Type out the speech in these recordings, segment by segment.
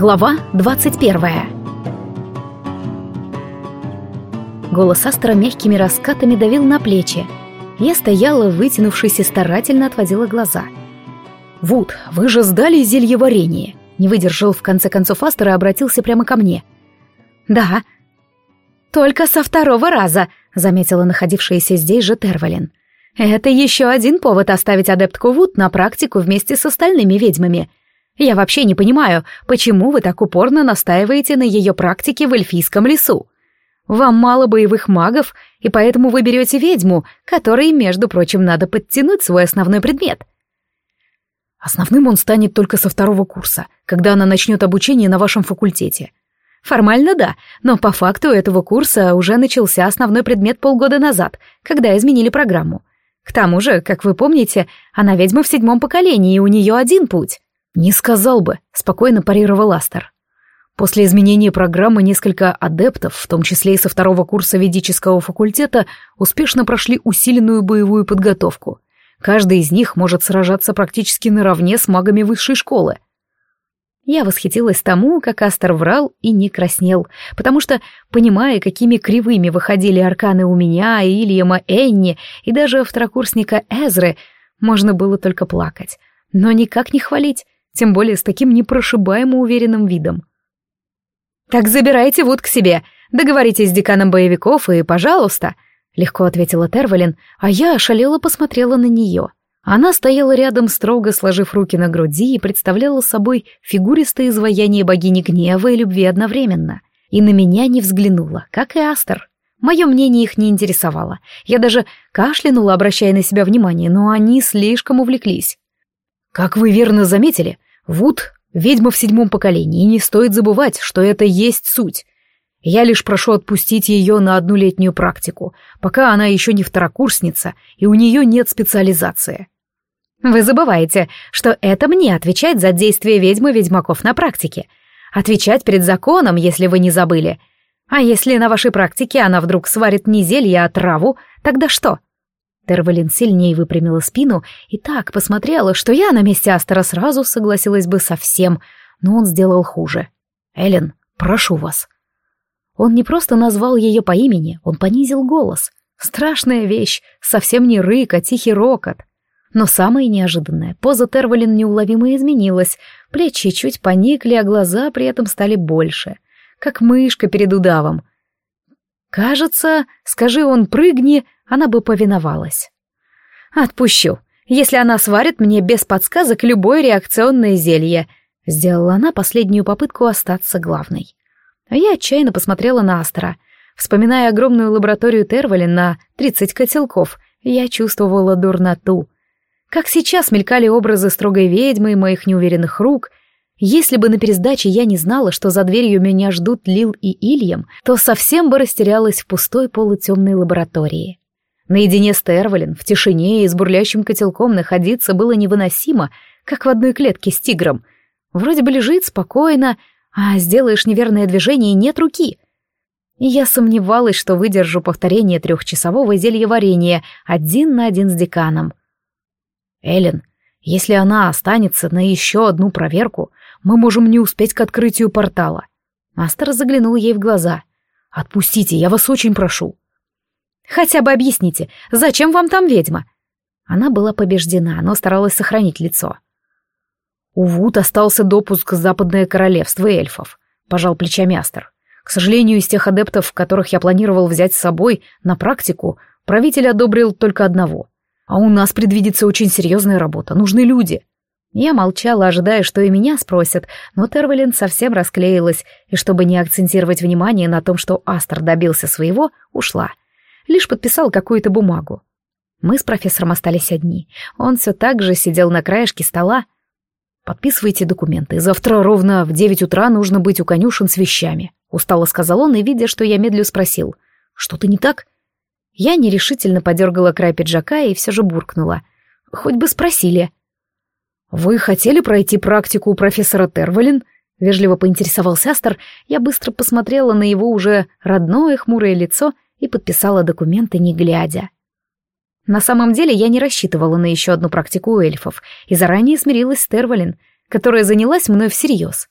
Глава 21 Голос Астера мягкими раскатами давил на плечи. Я стояла, вытянувшись и старательно отводила глаза. «Вуд, вы же сдали зелье варенье!» Не выдержал в конце концов Астер и обратился прямо ко мне. «Да». «Только со второго раза», — заметила находившаяся здесь же Тервалин. «Это еще один повод оставить адептку Вуд на практику вместе с остальными ведьмами. Я вообще не понимаю, почему вы так упорно настаиваете на ее практике в эльфийском лесу. Вам мало боевых магов, и поэтому вы берете ведьму, которой, между прочим, надо подтянуть свой основной предмет. Основным он станет только со второго курса, когда она начнет обучение на вашем факультете. Формально да, но по факту этого курса уже начался основной предмет полгода назад, когда изменили программу. К тому же, как вы помните, она ведьма в седьмом поколении, и у нее один путь. «Не сказал бы», — спокойно парировал Астер. После изменения программы несколько адептов, в том числе и со второго курса ведического факультета, успешно прошли усиленную боевую подготовку. Каждый из них может сражаться практически наравне с магами высшей школы. Я восхитилась тому, как Астер врал и не краснел, потому что, понимая, какими кривыми выходили арканы у меня, Ильяма, Энни и даже второкурсника Эзры, можно было только плакать, но никак не хвалить тем более с таким непрошибаемо уверенным видом. «Так забирайте Вуд к себе, договоритесь с деканом боевиков и, пожалуйста», — легко ответила Тервалин, а я ошалела посмотрела на нее. Она стояла рядом, строго сложив руки на груди и представляла собой фигуристое изваяние богини гнева и любви одновременно. И на меня не взглянула, как и Астер. Мое мнение их не интересовало. Я даже кашлянула, обращая на себя внимание, но они слишком увлеклись. «Как вы верно заметили, Вуд — ведьма в седьмом поколении, и не стоит забывать, что это есть суть. Я лишь прошу отпустить ее на одну летнюю практику, пока она еще не второкурсница, и у нее нет специализации. Вы забываете, что это мне отвечать за действия ведьмы-ведьмаков на практике. Отвечать перед законом, если вы не забыли. А если на вашей практике она вдруг сварит не зелье, а траву, тогда что? Тервалин сильнее выпрямила спину и так посмотрела, что я на месте Астера сразу согласилась бы со всем, но он сделал хуже. «Эллен, прошу вас». Он не просто назвал ее по имени, он понизил голос. Страшная вещь, совсем не рык, а тихий рокот. Но самое неожиданное, поза Тервалин неуловимо изменилась, плечи чуть поникли, а глаза при этом стали больше, как мышка перед удавом. Кажется, скажи он «прыгни», она бы повиновалась. «Отпущу, если она сварит мне без подсказок любое реакционное зелье», сделала она последнюю попытку остаться главной. А я отчаянно посмотрела на Астра. Вспоминая огромную лабораторию Тервалин на 30 котелков, я чувствовала дурноту. Как сейчас мелькали образы строгой ведьмы и моих неуверенных рук. Если бы на пересдаче я не знала, что за дверью меня ждут Лил и Ильям, то совсем бы растерялась в пустой полутемной лаборатории. Наедине с Тервалин, в тишине и с бурлящим котелком находиться было невыносимо, как в одной клетке с тигром. Вроде бы лежит спокойно, а сделаешь неверное движение и нет руки. И я сомневалась, что выдержу повторение трехчасового зельеварения один на один с деканом. Эллен, если она останется на еще одну проверку, мы можем не успеть к открытию портала. Астер заглянул ей в глаза. «Отпустите, я вас очень прошу». Хотя бы объясните, зачем вам там ведьма?» Она была побеждена, но старалась сохранить лицо. «У Вуд остался допуск в Западное Королевство эльфов», — пожал плечами Астер. «К сожалению, из тех адептов, которых я планировал взять с собой на практику, правитель одобрил только одного. А у нас предвидится очень серьезная работа, нужны люди». Я молчала, ожидая, что и меня спросят, но Тервелин совсем расклеилась, и чтобы не акцентировать внимание на том, что Астер добился своего, ушла — лишь подписал какую-то бумагу. Мы с профессором остались одни. Он все так же сидел на краешке стола. «Подписывайте документы. Завтра ровно в девять утра нужно быть у конюшен с вещами», — устало сказал он и, видя, что я медлю, спросил. «Что-то не так?» Я нерешительно подергала край пиджака и все же буркнула. «Хоть бы спросили». «Вы хотели пройти практику у профессора Тервалин?» — вежливо поинтересовался Астер. Я быстро посмотрела на его уже родное хмурое лицо — и подписала документы, не глядя. На самом деле я не рассчитывала на еще одну практику у эльфов и заранее смирилась с Тервалин, которая занялась мной всерьез.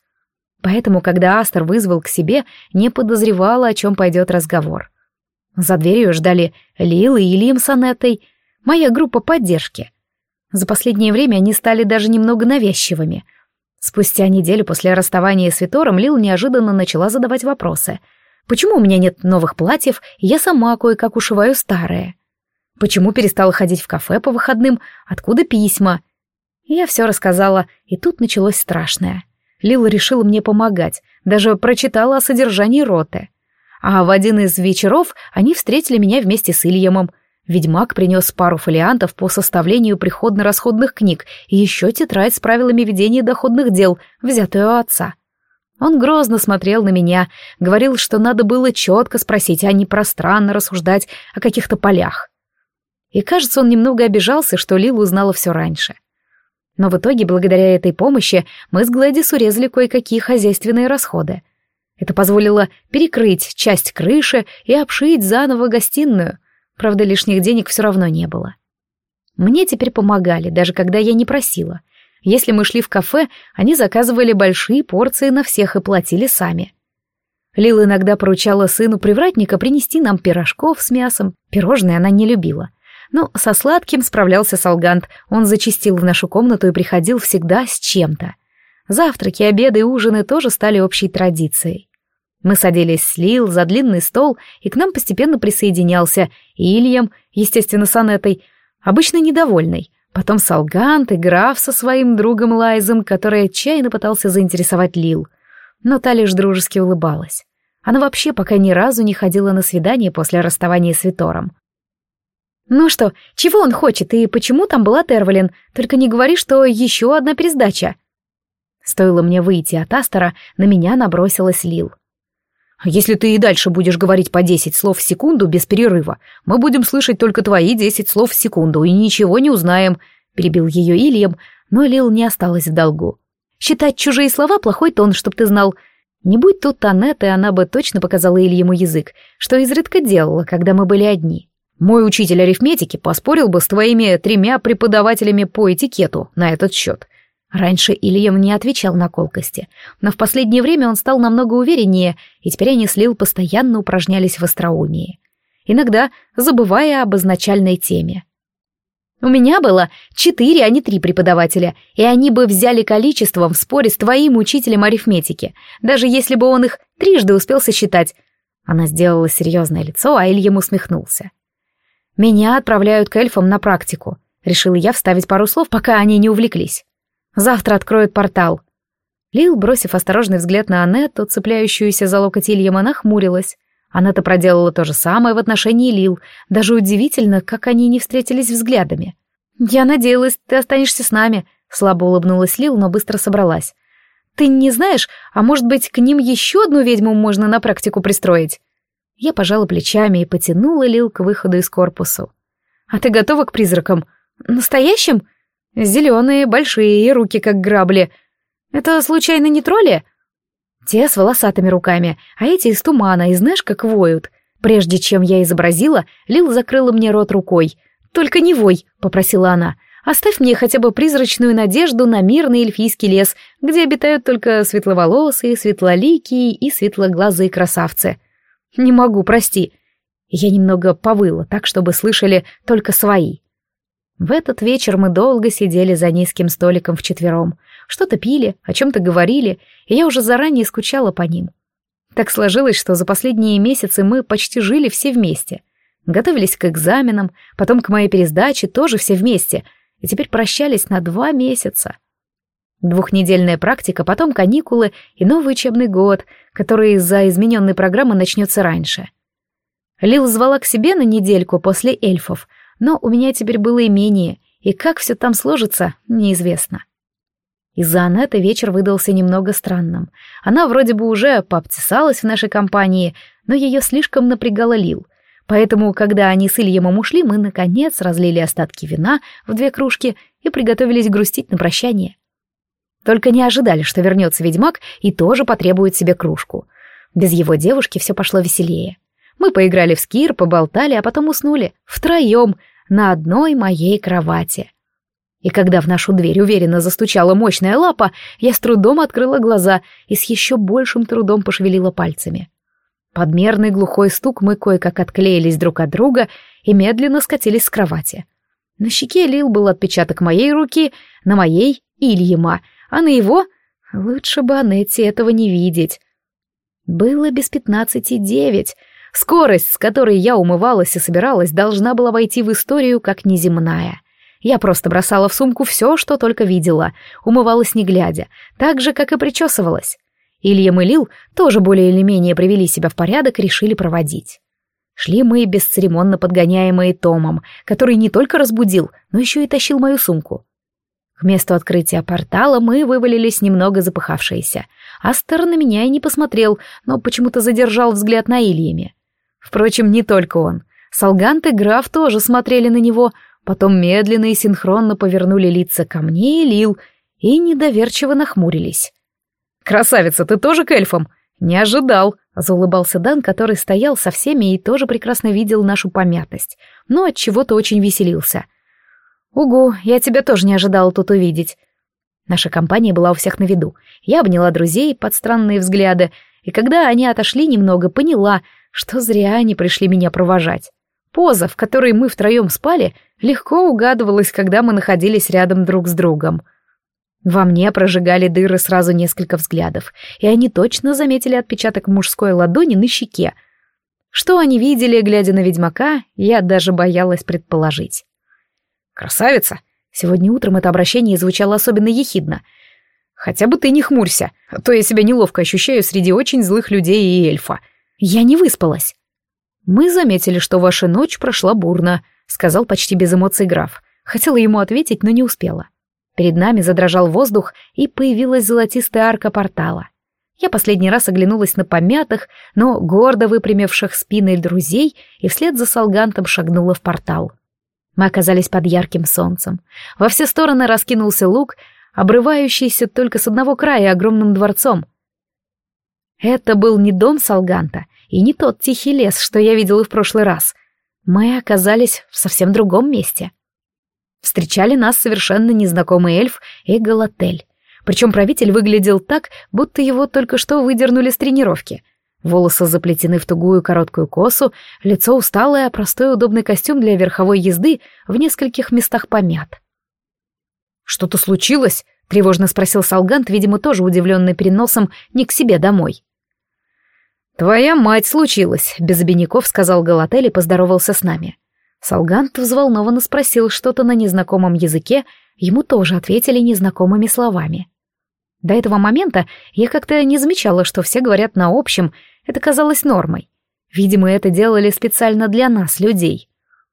Поэтому, когда Астер вызвал к себе, не подозревала, о чем пойдет разговор. За дверью ждали Лил и Ильям с Анеттой, моя группа поддержки. За последнее время они стали даже немного навязчивыми. Спустя неделю после расставания с Витором Лил неожиданно начала задавать вопросы. Почему у меня нет новых платьев, и я сама кое-как ушиваю старые? Почему перестала ходить в кафе по выходным? Откуда письма? Я все рассказала, и тут началось страшное. Лила решила мне помогать, даже прочитала о содержании роты. А в один из вечеров они встретили меня вместе с Ильямом. Ведьмак принес пару фолиантов по составлению приходно-расходных книг и еще тетрадь с правилами ведения доходных дел, взятую у отца. Он грозно смотрел на меня, говорил, что надо было четко спросить, а не пространно рассуждать о каких-то полях. И кажется, он немного обижался, что Лила узнала все раньше. Но в итоге, благодаря этой помощи, мы с Глэдис урезали кое-какие хозяйственные расходы. Это позволило перекрыть часть крыши и обшить заново гостиную. Правда, лишних денег все равно не было. Мне теперь помогали, даже когда я не просила. Если мы шли в кафе, они заказывали большие порции на всех и платили сами. Лила иногда поручала сыну привратника принести нам пирожков с мясом. Пирожные она не любила. Но со сладким справлялся Салгант. Он зачастил в нашу комнату и приходил всегда с чем-то. Завтраки, обеды и ужины тоже стали общей традицией. Мы садились с Лил за длинный стол, и к нам постепенно присоединялся Ильям, естественно, с Анетой, обычно недовольный, потом Салгант и граф со своим другом Лайзом, который отчаянно пытался заинтересовать Лил. Но та лишь дружески улыбалась. Она вообще пока ни разу не ходила на свидание после расставания с Витором. «Ну что, чего он хочет и почему там была Тервалин? Только не говори, что еще одна пересдача». Стоило мне выйти от Астера, на меня набросилась Лил. «Если ты и дальше будешь говорить по десять слов в секунду без перерыва, мы будем слышать только твои десять слов в секунду и ничего не узнаем», — перебил ее Ильям, но Лил не осталась в долгу. «Считать чужие слова — плохой тон, чтоб ты знал. Не будь тут Танетты, она бы точно показала Ильяму язык, что изредка делала, когда мы были одни». Мой учитель арифметики поспорил бы с твоими тремя преподавателями по этикету на этот счет. Раньше Ильям не отвечал на колкости, но в последнее время он стал намного увереннее, и теперь они с Лил постоянно упражнялись в остроумии. Иногда забывая об изначальной теме. У меня было четыре, а не три преподавателя, и они бы взяли количеством в споре с твоим учителем арифметики, даже если бы он их трижды успел сосчитать. Она сделала серьезное лицо, а Ильям усмехнулся. «Меня отправляют к эльфам на практику», — решила я вставить пару слов, пока они не увлеклись. «Завтра откроют портал». Лил, бросив осторожный взгляд на Анетту, цепляющуюся за локоть Ильяма, нахмурилась. Анетта проделала то же самое в отношении Лил. Даже удивительно, как они не встретились взглядами. «Я надеялась, ты останешься с нами», — слабо улыбнулась Лил, но быстро собралась. «Ты не знаешь, а может быть, к ним еще одну ведьму можно на практику пристроить?» Я пожала плечами и потянула Лил к выходу из корпусу. «А ты готова к призракам? Настоящим? Зеленые, большие и руки как грабли. Это случайно не тролли?» Те с волосатыми руками, а эти из тумана, и знаешь, как воют. Прежде чем я изобразила, Лил закрыла мне рот рукой. «Только не вой», — попросила она. «Оставь мне хотя бы призрачную надежду на мирный эльфийский лес, где обитают только светловолосые, светлоликие и светлоглазые красавцы». «Не могу, прости». Я немного повыла, так, чтобы слышали только свои. В этот вечер мы долго сидели за низким столиком вчетвером. Что-то пили, о чем-то говорили, и я уже заранее скучала по ним. Так сложилось, что за последние месяцы мы почти жили все вместе. Готовились к экзаменам, потом к моей пересдаче тоже все вместе, и теперь прощались на два месяца. Двухнедельная практика, потом каникулы и новый учебный год, который из-за измененной программы начнется раньше. Лил звала к себе на недельку после эльфов, но у меня теперь было имение, и как все там сложится, неизвестно. Из-за Анетты вечер выдался немного странным. Она вроде бы уже пообтесалась в нашей компании, но ее слишком напрягала Лил. Поэтому, когда они с Ильямом ушли, мы, наконец, разлили остатки вина в две кружки и приготовились грустить на прощание. Только не ожидали, что вернется ведьмак и тоже потребует себе кружку. Без его девушки все пошло веселее. Мы поиграли в скир, поболтали, а потом уснули. Втроем, на одной моей кровати. И когда в нашу дверь уверенно застучала мощная лапа, я с трудом открыла глаза и с еще большим трудом пошевелила пальцами. Подмерный глухой стук мы кое-как отклеились друг от друга и медленно скатились с кровати. На щеке Лил был отпечаток моей руки, на моей — Ильяма, а на его — лучше бы Анетте этого не видеть. Было без пятнадцати девять. Скорость, с которой я умывалась и собиралась, должна была войти в историю как неземная. Я просто бросала в сумку все, что только видела, умывалась не глядя, так же, как и причесывалась. Ильям и Лил тоже более или менее привели себя в порядок и решили проводить. Шли мы бесцеремонно подгоняемые Томом, который не только разбудил, но еще и тащил мою сумку. К месту открытия портала мы вывалились немного запыхавшиеся. Астер на меня и не посмотрел, но почему-то задержал взгляд на Ильяме. Впрочем, не только он. Солгант и граф тоже смотрели на него, потом медленно и синхронно повернули лица ко мне и Лил и недоверчиво нахмурились. «Красавица, ты тоже к эльфам?» «Не ожидал», — заулыбался Дан, который стоял со всеми и тоже прекрасно видел нашу помятость, но от чего то очень веселился. «Угу, я тебя тоже не ожидала тут увидеть». Наша компания была у всех на виду. Я обняла друзей под странные взгляды, и когда они отошли немного, поняла, что зря они пришли меня провожать. Поза, в которой мы втроем спали, легко угадывалась, когда мы находились рядом друг с другом — во мне прожигали дыры сразу несколько взглядов, и они точно заметили отпечаток мужской ладони на щеке. Что они видели, глядя на ведьмака, я даже боялась предположить. «Красавица!» Сегодня утром это обращение звучало особенно ехидно. «Хотя бы ты не хмурься, а то я себя неловко ощущаю среди очень злых людей и эльфа. Я не выспалась». «Мы заметили, что ваша ночь прошла бурно», — сказал почти без эмоций граф. Хотела ему ответить, но не успела. Перед нами задрожал воздух, и появилась золотистая арка портала. Я последний раз оглянулась на помятых, но гордо выпрямивших спины друзей и вслед за Солгантом шагнула в портал. Мы оказались под ярким солнцем. Во все стороны раскинулся луг, обрывающийся только с одного края огромным дворцом. Это был не дом Солганта и не тот тихий лес, что я видела в прошлый раз. Мы оказались в совсем другом месте. Встречали нас совершенно незнакомый эльф и Галатель. Причем правитель выглядел так, будто его только что выдернули с тренировки. Волосы заплетены в тугую короткую косу, лицо усталое, а простой удобный костюм для верховой езды в нескольких местах помят. «Что-то случилось?» — тревожно спросил Салгант, видимо, тоже удивленный переносом не к себе домой. «Твоя мать случилась», — без обиняков сказал Галатель и поздоровался с нами. Салгант взволнованно спросил что-то на незнакомом языке, ему тоже ответили незнакомыми словами. До этого момента я как-то не замечала, что все говорят на общем, это казалось нормой. Видимо, это делали специально для нас, людей.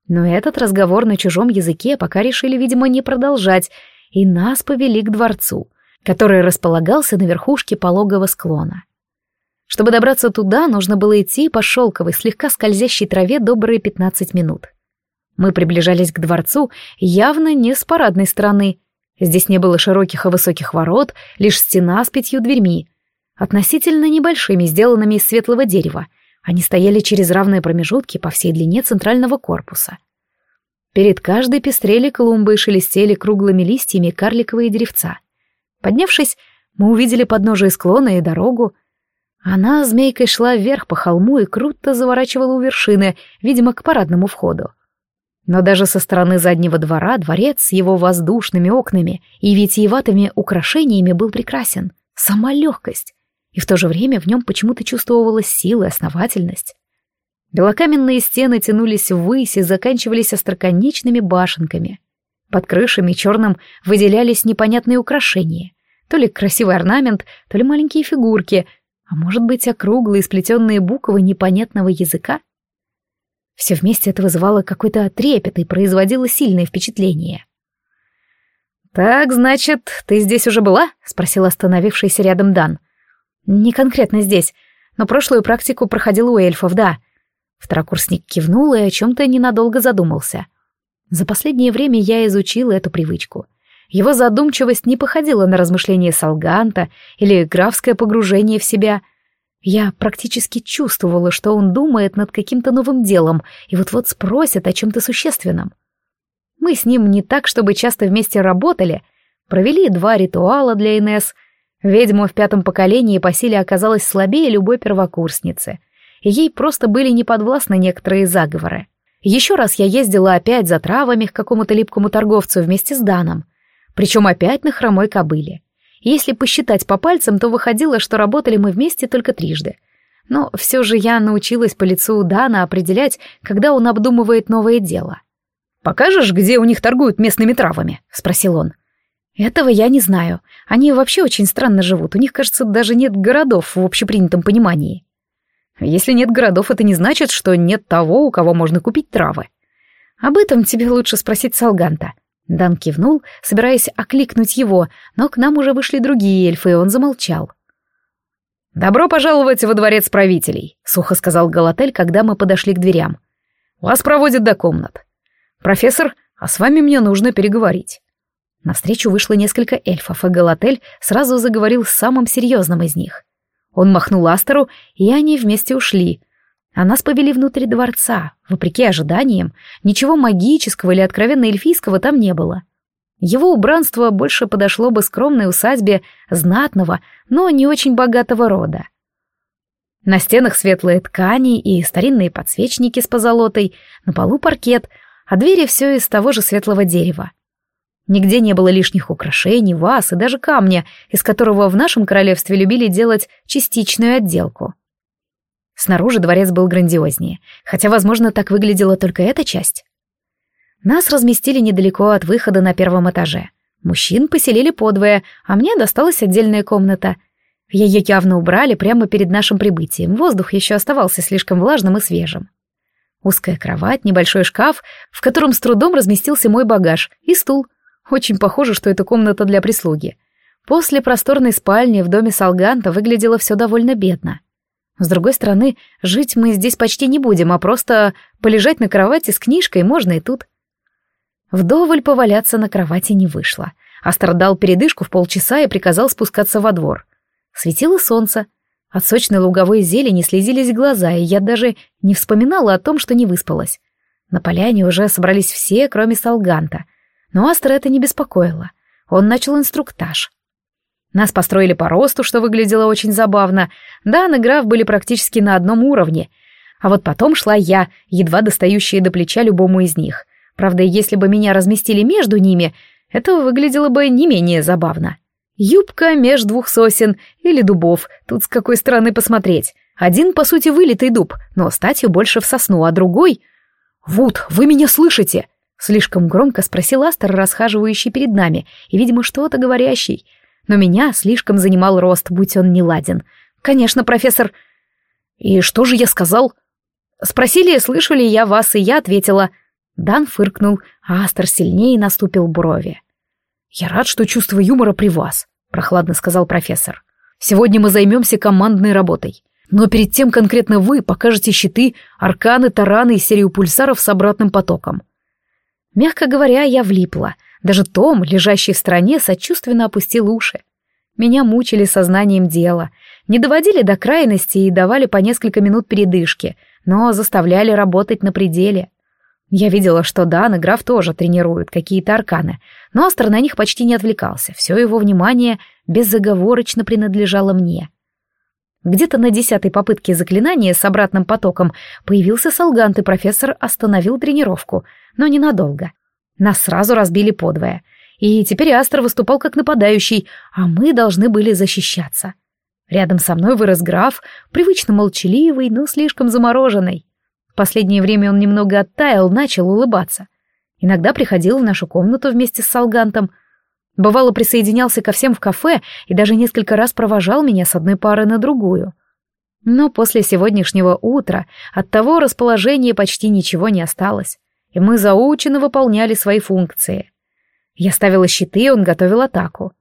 Но этот разговор на чужом языке пока решили, видимо, не продолжать, и нас повели к дворцу, который располагался на верхушке пологого склона. Чтобы добраться туда, нужно было идти по шелковой, слегка скользящей траве добрые пятнадцать минут. Мы приближались к дворцу явно не с парадной стороны. Здесь не было широких и высоких ворот, лишь стена с пятью дверьми, относительно небольшими, сделанными из светлого дерева. Они стояли через равные промежутки по всей длине центрального корпуса. Перед каждой пестрели клумбы и шелестели круглыми листьями карликовые деревца. Поднявшись, мы увидели подножие склона и дорогу. Она змейкой шла вверх по холму и круто заворачивала у вершины, видимо, к парадному входу. Но даже со стороны заднего двора дворец с его воздушными окнами и витиеватыми украшениями был прекрасен. Сама легкость. И в то же время в нем почему-то чувствовалась сила и основательность. Белокаменные стены тянулись ввысь и заканчивались остроконечными башенками. Под крышами черным выделялись непонятные украшения. То ли красивый орнамент, то ли маленькие фигурки, а может быть округлые сплетенные буквы непонятного языка. Все вместе это вызывало какой-то трепет и производило сильное впечатление. «Так, значит, ты здесь уже была?» — спросил остановившийся рядом Дан. «Не конкретно здесь, но прошлую практику проходил у эльфов, да». Второкурсник кивнул и о чем-то ненадолго задумался. За последнее время я изучила эту привычку. Его задумчивость не походила на размышления Салганта или графское погружение в себя — я практически чувствовала, что он думает над каким-то новым делом и вот-вот спросит о чем-то существенном. Мы с ним не так, чтобы часто вместе работали. Провели два ритуала для Инес. Ведьма в пятом поколении по силе оказалась слабее любой первокурсницы. И ей просто были неподвластны некоторые заговоры. Еще раз я ездила опять за травами к какому-то липкому торговцу вместе с Даном. Причем опять на хромой кобыле. Если посчитать по пальцам, то выходило, что работали мы вместе только трижды. Но все же я научилась по лицу Дана определять, когда он обдумывает новое дело. «Покажешь, где у них торгуют местными травами?» — спросил он. «Этого я не знаю. Они вообще очень странно живут. У них, кажется, даже нет городов в общепринятом понимании». «Если нет городов, это не значит, что нет того, у кого можно купить травы». «Об этом тебе лучше спросить Салганта». Дан кивнул, собираясь окликнуть его, но к нам уже вышли другие эльфы, и он замолчал. «Добро пожаловать во дворец правителей», — сухо сказал Галатель, когда мы подошли к дверям. «Вас проводят до комнат. Профессор, а с вами мне нужно переговорить». Навстречу вышло несколько эльфов, и Галатель сразу заговорил с самым серьезным из них. Он махнул Астеру, и они вместе ушли. А нас повели внутрь дворца. Вопреки ожиданиям, ничего магического или откровенно эльфийского там не было. — его убранство больше подошло бы скромной усадьбе знатного, но не очень богатого рода. На стенах светлые ткани и старинные подсвечники с позолотой, на полу паркет, а двери все из того же светлого дерева. Нигде не было лишних украшений, ваз и даже камня, из которого в нашем королевстве любили делать частичную отделку. Снаружи дворец был грандиознее, хотя, возможно, так выглядела только эта часть. Нас разместили недалеко от выхода на первом этаже. Мужчин поселили подвое, а мне досталась отдельная комната. Ее явно убрали прямо перед нашим прибытием, воздух еще оставался слишком влажным и свежим. Узкая кровать, небольшой шкаф, в котором с трудом разместился мой багаж, и стул. Очень похоже, что это комната для прислуги. После просторной спальни в доме Салганта выглядело все довольно бедно. С другой стороны, жить мы здесь почти не будем, а просто полежать на кровати с книжкой можно и тут. Вдоволь поваляться на кровати не вышло. Астер дал передышку в полчаса и приказал спускаться во двор. Светило солнце. От сочной луговой зелени слезились глаза, и я даже не вспоминала о том, что не выспалась. На поляне уже собрались все, кроме Салганта. Но Астра это не беспокоило. Он начал инструктаж. Нас построили по росту, что выглядело очень забавно. Дан и граф были практически на одном уровне. А вот потом шла я, едва достающая до плеча любому из них — Правда, если бы меня разместили между ними, это выглядело бы не менее забавно. Юбка меж двух сосен или дубов, тут с какой стороны посмотреть. Один, по сути, вылитый дуб, но статью больше в сосну, а другой... «Вуд, вы меня слышите?» Слишком громко спросил Астер, расхаживающий перед нами, и, видимо, что-то говорящий. Но меня слишком занимал рост, будь он не ладен. «Конечно, профессор...» «И что же я сказал?» «Спросили, слышу ли я вас, и я ответила...» Дан фыркнул, а Астер сильнее наступил брови. «Я рад, что чувство юмора при вас», — прохладно сказал профессор. «Сегодня мы займемся командной работой. Но перед тем конкретно вы покажете щиты, арканы, тараны и серию пульсаров с обратным потоком». Мягко говоря, я влипла. Даже Том, лежащий в стороне, сочувственно опустил уши. Меня мучили сознанием дела, не доводили до крайности и давали по несколько минут передышки, но заставляли работать на пределе. Я видела, что Дан и граф тоже тренируют какие-то арканы, но Астер на них почти не отвлекался, все его внимание безоговорочно принадлежало мне. Где-то на десятой попытке заклинания с обратным потоком появился Солгант, и профессор остановил тренировку, но ненадолго. Нас сразу разбили подвое, и теперь Астер выступал как нападающий, а мы должны были защищаться. Рядом со мной вырос граф, привычно молчаливый, но слишком замороженный. В последнее время он немного оттаял, начал улыбаться. Иногда приходил в нашу комнату вместе с Салгантом. Бывало, присоединялся ко всем в кафе и даже несколько раз провожал меня с одной пары на другую. Но после сегодняшнего утра от того расположения почти ничего не осталось, и мы заученно выполняли свои функции. Я ставила щиты, он готовил атаку.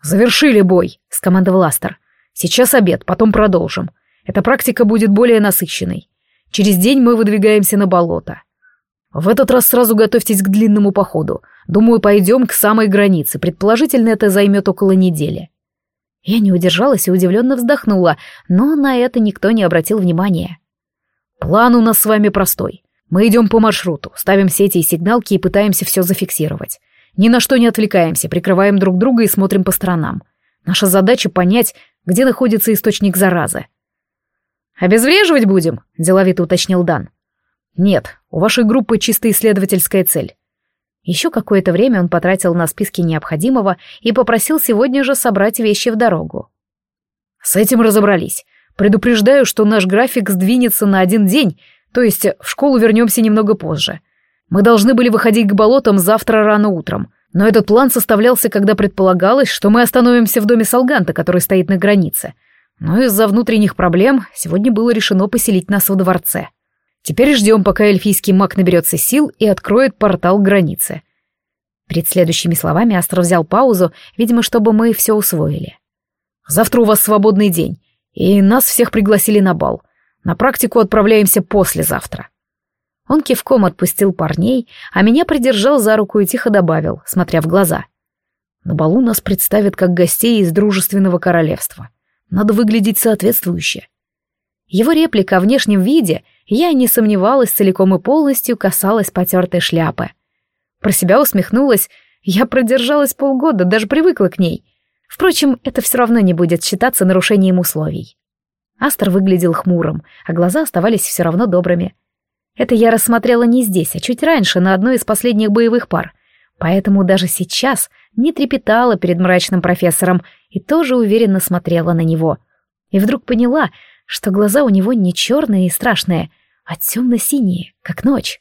«Завершили бой», — скомандовал Астер. «Сейчас обед, потом продолжим. Эта практика будет более насыщенной. Через день мы выдвигаемся на болото. В этот раз сразу готовьтесь к длинному походу. Думаю, пойдем к самой границе. Предположительно, это займет около недели. Я не удержалась и удивленно вздохнула, но на это никто не обратил внимания. План у нас с вами простой. Мы идем по маршруту, ставим сети и сигналки и пытаемся все зафиксировать. Ни на что не отвлекаемся, прикрываем друг друга и смотрим по сторонам. Наша задача понять, где находится источник заразы. «Обезвреживать будем?» — деловито уточнил Дан. «Нет, у вашей группы чисто исследовательская цель». Еще какое-то время он потратил на списки необходимого и попросил сегодня же собрать вещи в дорогу. «С этим разобрались. Предупреждаю, что наш график сдвинется на один день, то есть в школу вернемся немного позже. Мы должны были выходить к болотам завтра рано утром, но этот план составлялся, когда предполагалось, что мы остановимся в доме Салганта, который стоит на границе. Но из-за внутренних проблем сегодня было решено поселить нас во дворце. Теперь ждем, пока эльфийский маг наберется сил и откроет портал к границе. Перед следующими словами Астр взял паузу, видимо, чтобы мы все усвоили. «Завтра у вас свободный день и нас всех пригласили на бал. На практику отправляемся послезавтра». Он кивком отпустил парней, а меня придержал за руку и тихо добавил, смотря в глаза. «На балу нас представят как гостей из дружественного королевства. Надо выглядеть соответствующе». Его реплика о внешнем виде, я не сомневалась, целиком и полностью касалась потертой шляпы. Про себя усмехнулась, я продержалась полгода, даже привыкла к ней — Впрочем, это все равно не будет считаться нарушением условий. Астер выглядел хмурым, а глаза оставались все равно добрыми. Это я рассмотрела не здесь, а чуть раньше, на одной из последних боевых пар. Поэтому даже сейчас не трепетала перед мрачным профессором и тоже уверенно смотрела на него. И вдруг поняла, что глаза у него не черные и страшные, а темно-синие, как ночь.